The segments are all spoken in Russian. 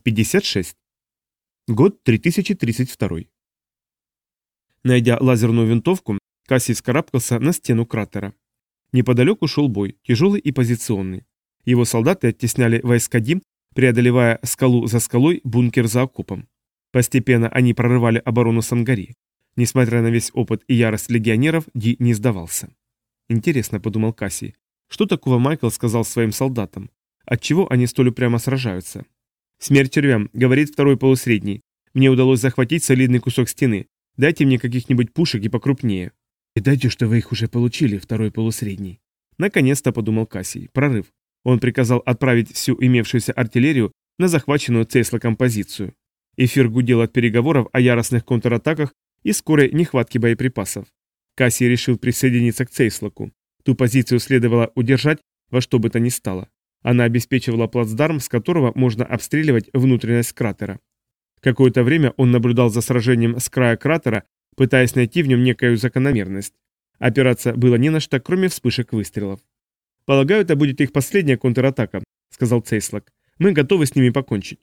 56. Год 3032. Найдя лазерную винтовку, Кассий вскарабкался на стену кратера. Неподалеку шел бой, тяжелый и позиционный. Его солдаты оттесняли войска Дим, преодолевая скалу за скалой, бункер за окопом. Постепенно они прорывали оборону Сангари. Несмотря на весь опыт и ярость легионеров, Ди не сдавался. «Интересно», — подумал Кассий, — «что такого Майкл сказал своим солдатам? Отчего они столь упрямо сражаются? «Смерть червям», — говорит второй полусредний. «Мне удалось захватить солидный кусок стены. Дайте мне каких-нибудь пушек и покрупнее». «И дайте, что вы их уже получили, второй полусредний». Наконец-то подумал Кассий. Прорыв. Он приказал отправить всю имевшуюся артиллерию на захваченную Цейслоком композицию. Эфир гудел от переговоров о яростных контратаках и скорой нехватке боеприпасов. Кассий решил присоединиться к Цейслоку. Ту позицию следовало удержать во что бы то ни стало. Она обеспечивала плацдарм, с которого можно обстреливать внутренность кратера. Какое-то время он наблюдал за сражением с края кратера, пытаясь найти в нем некую закономерность. Опираться было не на что, кроме вспышек выстрелов. «Полагаю, это будет их последняя контратака», — сказал Цейслак. «Мы готовы с ними покончить».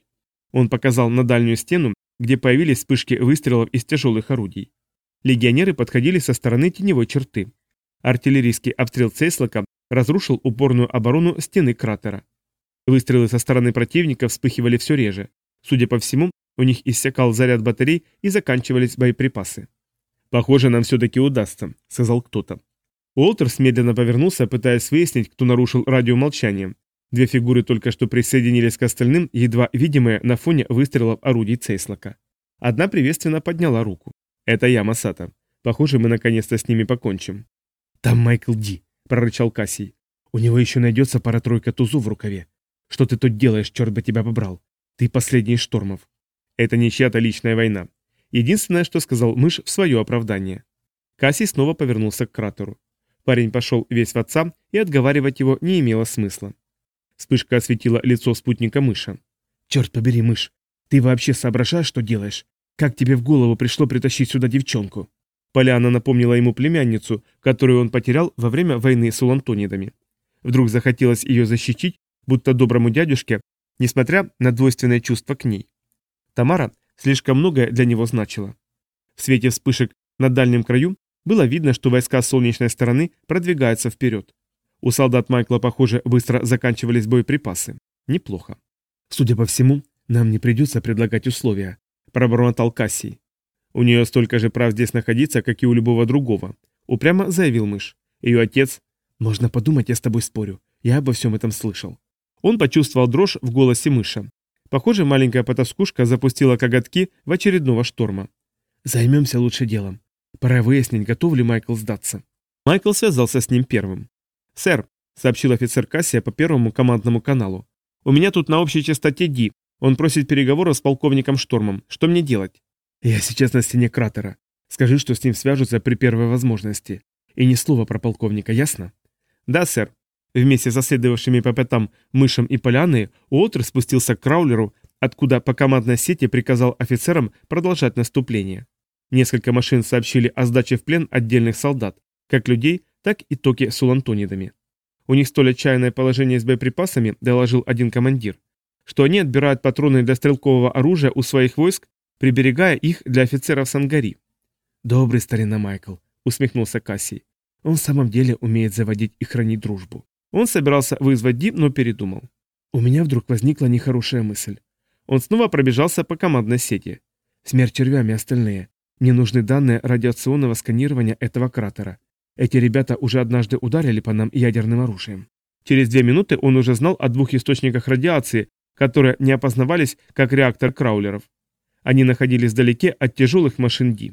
Он показал на дальнюю стену, где появились вспышки выстрелов из тяжелых орудий. Легионеры подходили со стороны теневой черты. Артиллерийский обстрел Цейслока разрушил упорную оборону стены кратера. Выстрелы со стороны противника вспыхивали все реже. Судя по всему, у них иссякал заряд батарей и заканчивались боеприпасы. «Похоже, нам все-таки удастся», — сказал кто-то. Уолтерс медленно повернулся, пытаясь выяснить, кто нарушил радиомолчание. Две фигуры только что присоединились к остальным, едва видимые на фоне выстрелов орудий Цейслока. Одна приветственно подняла руку. «Это я, Масата. Похоже, мы наконец-то с ними покончим». «Там Майкл Ди», — прорычал Кассий. «У него еще найдется пара-тройка тузу в рукаве. Что ты тут делаешь, черт бы тебя побрал? Ты последний штормов». «Это не чья-то личная война». Единственное, что сказал мышь в свое оправдание. Кассий снова повернулся к кратеру. Парень пошел весь в отца, и отговаривать его не имело смысла. Вспышка осветила лицо спутника мыши. «Черт побери, мышь! Ты вообще соображаешь, что делаешь? Как тебе в голову пришло притащить сюда девчонку?» Поляна напомнила ему племянницу, которую он потерял во время войны с Улантонидами. Вдруг захотелось ее защитить, будто доброму дядюшке, несмотря на двойственное чувство к ней. Тамара слишком многое для него значила. В свете вспышек на дальнем краю было видно, что войска солнечной стороны продвигаются вперед. У солдат Майкла, похоже, быстро заканчивались боеприпасы. Неплохо. «Судя по всему, нам не придется предлагать условия», – пробормотал Кассий. У нее столько же прав здесь находиться, как и у любого другого. Упрямо заявил мышь. Ее отец... «Можно подумать, я с тобой спорю. Я обо всем этом слышал». Он почувствовал дрожь в голосе мыши. Похоже, маленькая потаскушка запустила коготки в очередного шторма. «Займемся лучше делом. Пора выяснить, готов ли Майкл сдаться». Майкл связался с ним первым. «Сэр», — сообщил офицер Кассия по первому командному каналу, «у меня тут на общей частоте Ди. Он просит переговоров с полковником Штормом. Что мне делать?» Я сейчас на стене кратера. Скажи, что с ним свяжутся при первой возможности. И ни слова про полковника, ясно? Да, сэр. Вместе с следовавшими по пятам мышем и поляны Уолтер спустился к краулеру, откуда по командной сети приказал офицерам продолжать наступление. Несколько машин сообщили о сдаче в плен отдельных солдат, как людей, так и токи с улантонидами. У них столь отчаянное положение с боеприпасами, доложил один командир, что они отбирают патроны для стрелкового оружия у своих войск приберегая их для офицеров Сангари. «Добрый старина Майкл», — усмехнулся Кассий. «Он в самом деле умеет заводить и хранить дружбу». Он собирался вызвать Дип, но передумал. У меня вдруг возникла нехорошая мысль. Он снова пробежался по командной сети. Смерть червями остальные. Не нужны данные радиационного сканирования этого кратера. Эти ребята уже однажды ударили по нам ядерным оружием. Через две минуты он уже знал о двух источниках радиации, которые не опознавались как реактор краулеров. Они находились вдалеке от тяжелых машин Ди.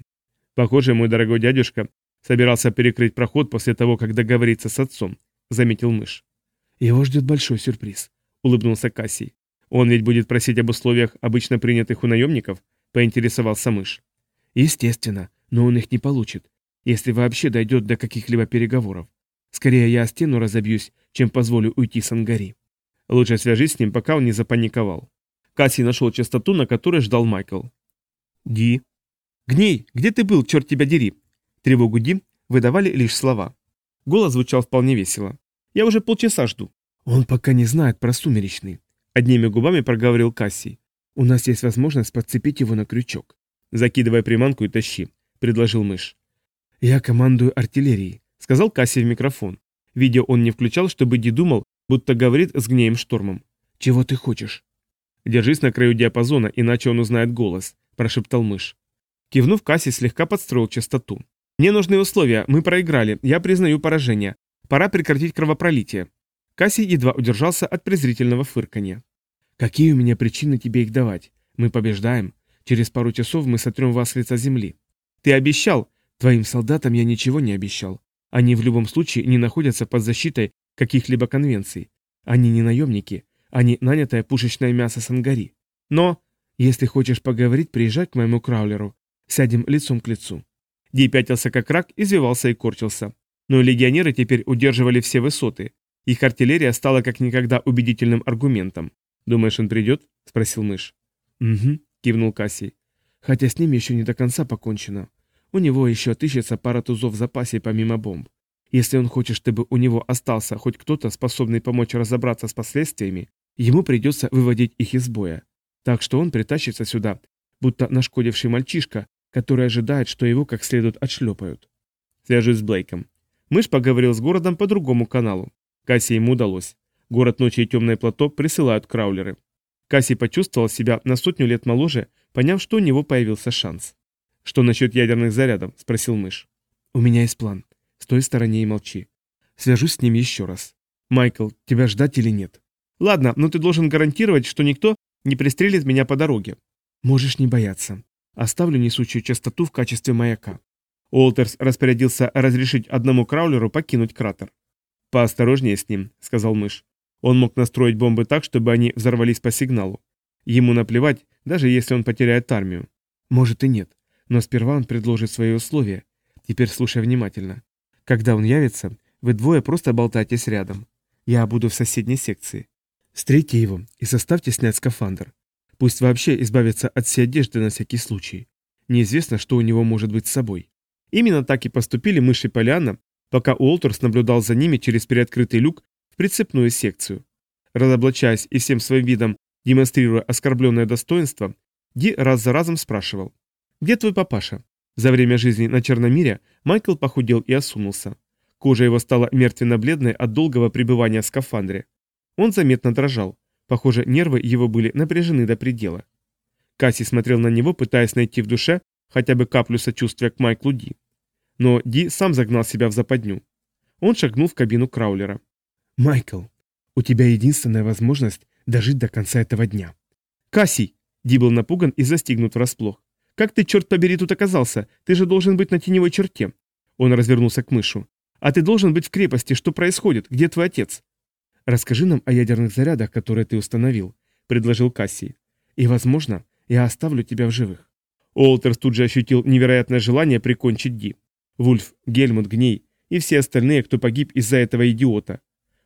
«Похоже, мой дорогой дядюшка собирался перекрыть проход после того, как договорится с отцом», — заметил мышь. «Его ждет большой сюрприз», — улыбнулся Кассий. «Он ведь будет просить об условиях, обычно принятых у наемников?» — поинтересовался мышь. «Естественно, но он их не получит, если вообще дойдет до каких-либо переговоров. Скорее я о стену разобьюсь, чем позволю уйти с ангари. Лучше свяжись с ним, пока он не запаниковал. Касси нашел частоту, на которой ждал Майкл. «Ди». «Гней, где ты был, черт тебя дери?» Тревогу Ди выдавали лишь слова. Голос звучал вполне весело. «Я уже полчаса жду». «Он пока не знает про сумеречный», — одними губами проговорил Касси. «У нас есть возможность подцепить его на крючок». «Закидывай приманку и тащи», — предложил мышь. «Я командую артиллерией», — сказал Касси в микрофон. Видео он не включал, чтобы Ди думал, будто говорит с гнеем штормом. «Чего ты хочешь?» «Держись на краю диапазона, иначе он узнает голос», – прошептал мышь. Кивнув Касси, слегка подстроил частоту. «Мне нужны условия, мы проиграли, я признаю поражение. Пора прекратить кровопролитие». Касси едва удержался от презрительного фырканья. «Какие у меня причины тебе их давать? Мы побеждаем. Через пару часов мы сотрем вас с лица земли. Ты обещал? Твоим солдатам я ничего не обещал. Они в любом случае не находятся под защитой каких-либо конвенций. Они не наемники, а не нанятое пушечное мясо сангари. Но, если хочешь поговорить, приезжай к моему краулеру. Сядем лицом к лицу». Ди пятился как рак, извивался и корчился. Но легионеры теперь удерживали все высоты. Их артиллерия стала как никогда убедительным аргументом. «Думаешь, он придет?» – спросил мышь. «Угу», – кивнул Кассий. «Хотя с ним еще не до конца покончено. У него еще отыщется пара тузов в запасе помимо бомб. Если он хочет, чтобы у него остался хоть кто-то, способный помочь разобраться с последствиями, ему придется выводить их из боя. Так что он притащится сюда, будто нашкодивший мальчишка, который ожидает, что его как следует отшлепают. Свяжусь с Блейком. Мышь поговорил с городом по другому каналу. Кассе ему удалось. Город ночи и темное плато присылают краулеры. Касси почувствовал себя на сотню лет моложе, поняв, что у него появился шанс. «Что насчет ядерных зарядов?» – спросил мышь. «У меня есть план. С той стороны и молчи. Свяжусь с ним еще раз. Майкл, тебя ждать или нет?» Ладно, но ты должен гарантировать, что никто не пристрелит меня по дороге. Можешь не бояться. Оставлю несущую частоту в качестве маяка. Уолтерс распорядился разрешить одному краулеру покинуть кратер. «Поосторожнее с ним», — сказал мышь. Он мог настроить бомбы так, чтобы они взорвались по сигналу. Ему наплевать, даже если он потеряет армию. Может и нет, но сперва он предложит свои условия. Теперь слушай внимательно. Когда он явится, вы двое просто болтайтесь рядом. Я буду в соседней секции. Стрейте его и заставьте снять скафандр. Пусть вообще избавится от всей одежды на всякий случай. Неизвестно, что у него может быть с собой. Именно так и поступили мыши Поляна, пока Уолтерс наблюдал за ними через приоткрытый люк в прицепную секцию. Разоблачаясь и всем своим видом демонстрируя оскорбленное достоинство, Ди раз за разом спрашивал. «Где твой папаша?» За время жизни на Черномире Майкл похудел и осунулся. Кожа его стала мертвенно-бледной от долгого пребывания в скафандре. Он заметно дрожал. Похоже, нервы его были напряжены до предела. Касси смотрел на него, пытаясь найти в душе хотя бы каплю сочувствия к Майклу Ди. Но Ди сам загнал себя в западню. Он шагнул в кабину краулера. «Майкл, у тебя единственная возможность дожить до конца этого дня». Касси Ди был напуган и застигнут врасплох. «Как ты, черт побери, тут оказался? Ты же должен быть на теневой черте!» Он развернулся к мышу. «А ты должен быть в крепости. Что происходит? Где твой отец? «Расскажи нам о ядерных зарядах, которые ты установил», — предложил Кассий. «И, возможно, я оставлю тебя в живых». Уолтерс тут же ощутил невероятное желание прикончить Ди. Вульф, Гельмут, Гней и все остальные, кто погиб из-за этого идиота.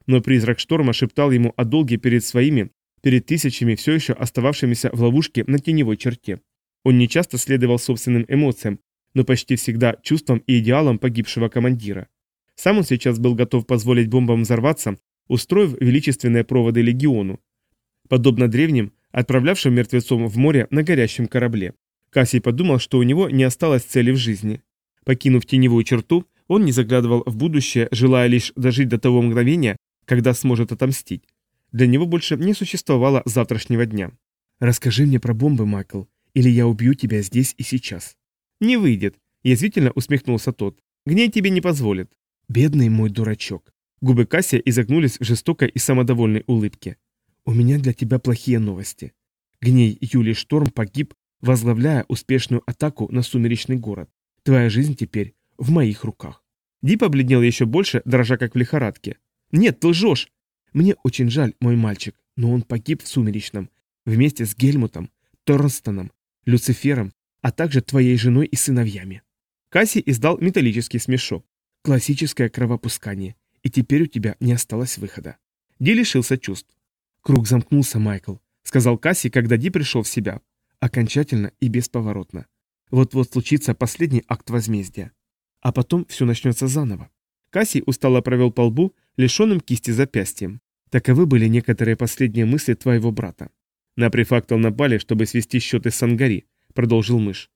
Но призрак шторма шептал ему о долге перед своими, перед тысячами, все еще остававшимися в ловушке на теневой черте. Он не часто следовал собственным эмоциям, но почти всегда чувствам и идеалам погибшего командира. Сам он сейчас был готов позволить бомбам взорваться, устроив величественные проводы легиону, подобно древним, отправлявшим мертвецом в море на горящем корабле. Кассий подумал, что у него не осталось цели в жизни. Покинув теневую черту, он не заглядывал в будущее, желая лишь дожить до того мгновения, когда сможет отомстить. Для него больше не существовало завтрашнего дня. «Расскажи мне про бомбы, Майкл, или я убью тебя здесь и сейчас». «Не выйдет», – язвительно усмехнулся тот. «Гней тебе не позволит». «Бедный мой дурачок. Губы Касси изогнулись в жестокой и самодовольной улыбке. «У меня для тебя плохие новости. Гней Юлий Шторм погиб, возглавляя успешную атаку на сумеречный город. Твоя жизнь теперь в моих руках». Ди побледнел еще больше, дрожа как в лихорадке. «Нет, ты лжешь! Мне очень жаль, мой мальчик, но он погиб в сумеречном, вместе с Гельмутом, Торнстоном, Люцифером, а также твоей женой и сыновьями». Касси издал металлический смешок. Классическое кровопускание и теперь у тебя не осталось выхода. Ди лишился чувств. Круг замкнулся, Майкл, сказал Касси, когда Ди пришел в себя. Окончательно и бесповоротно. Вот-вот случится последний акт возмездия. А потом все начнется заново. Касси устало провел по лбу, лишенным кисти запястьем. Таковы были некоторые последние мысли твоего брата. На префактал напали, чтобы свести счеты с Ангари, продолжил мышь.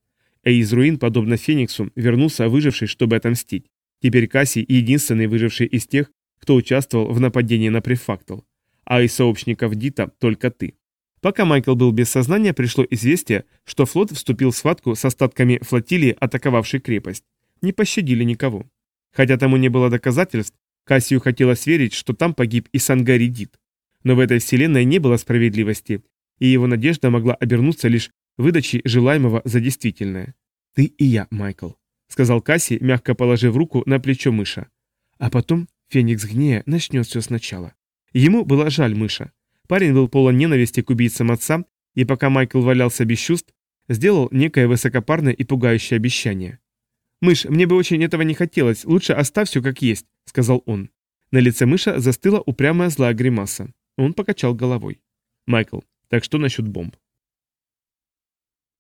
А из руин, подобно Фениксу, вернулся выживший, чтобы отомстить. Теперь Кассий – единственный выживший из тех, кто участвовал в нападении на префактал. А из сообщников Дита только ты. Пока Майкл был без сознания, пришло известие, что флот вступил в схватку с остатками флотилии, атаковавшей крепость. Не пощадили никого. Хотя тому не было доказательств, Кассию хотелось верить, что там погиб и Сангари Дит. Но в этой вселенной не было справедливости, и его надежда могла обернуться лишь выдачей желаемого за действительное. Ты и я, Майкл сказал Касси, мягко положив руку на плечо мыша. А потом Феникс Гнея начнет все сначала. Ему было жаль мыша. Парень был полон ненависти к убийцам отца, и пока Майкл валялся без чувств, сделал некое высокопарное и пугающее обещание. «Мышь, мне бы очень этого не хотелось, лучше оставь все как есть», — сказал он. На лице мыша застыла упрямая злая гримаса. Он покачал головой. «Майкл, так что насчет бомб?»